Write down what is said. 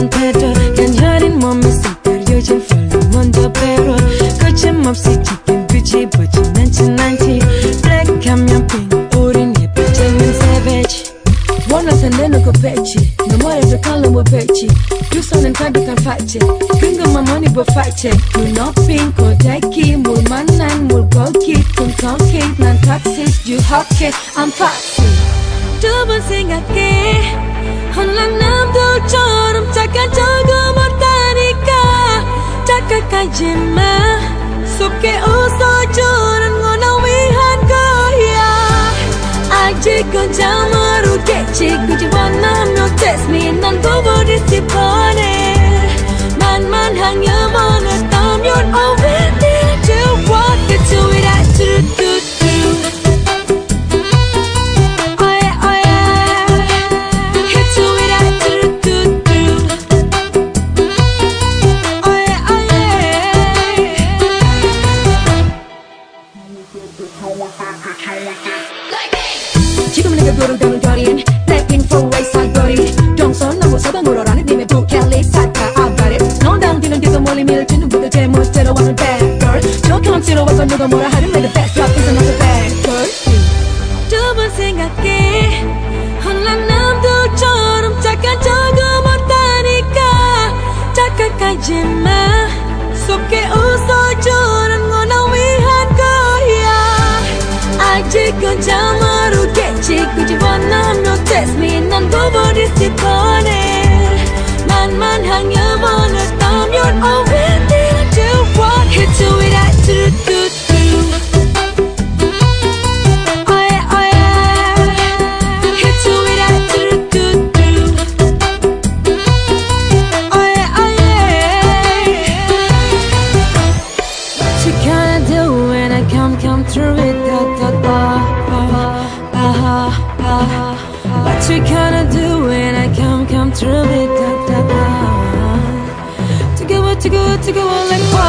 상태들 난 흐린 몸에 속을 요즘 풀린 먼저 배로 거침없이 짙은 빛이 보진 않지 않지 블랙하면 핑 우린 예쁜 젊은 savage 원하선 내놓고 배치 너 머리에서 칼로 못 배치 두 손은 가득한 파채 궁금한 머니 보 파채 눈높인 고데기 물 만난 물고기 꿈통키 난 toxic you hawkish I'm toxic 두번 생각해 헐랑 남도 좀 chaka chogo matanika chaka kajima suke uso churan ngono wihan koya aje kon jamaru ke chiku chiwan nam no test me disipo 지금 내가 부르던 거린 Blackpink for race 사거리. 동선 나고 서방 물어라는 님의 부켈리 사카 I got it 넌당 뒤는 뒤도 멀리 밀치는 부도 제 멋대로 와는 bad girl 조금 치러와서 누가 뭐라 하든 내가 best drop is another bad girl 두번 생각해. 혼란 남들처럼 착한 적은 못하니까. 착각하지 마. 속에 웃어주 chiamar urgente Quindi vanno no test mi non bobo di si pone Man man hang your mona tam your own Then I do what hit to it I do do do Come, come through it, da, da, da. You gonna do when I come, come through it? Da, da, da. To go, to go, to go, like.